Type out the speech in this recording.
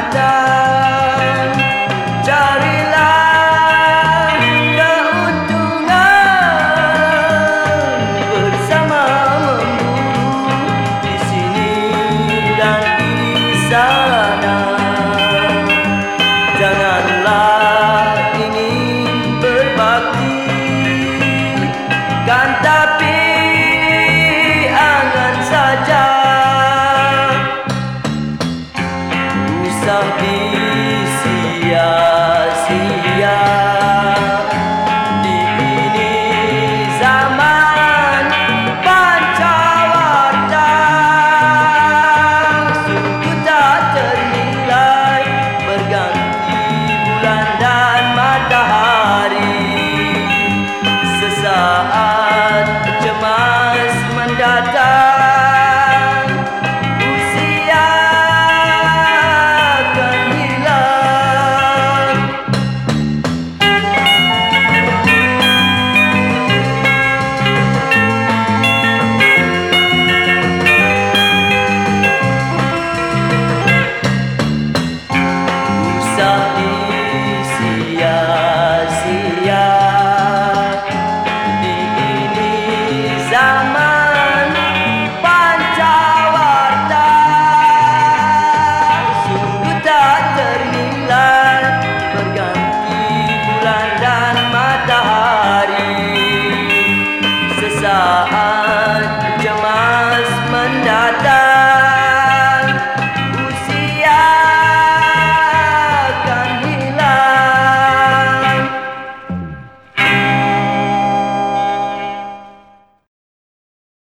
da da kisah di siang. indah disia-sia di ini zaman pancawarta. Sungguh tak ternilai berganti bulan dan matahari. Sesaat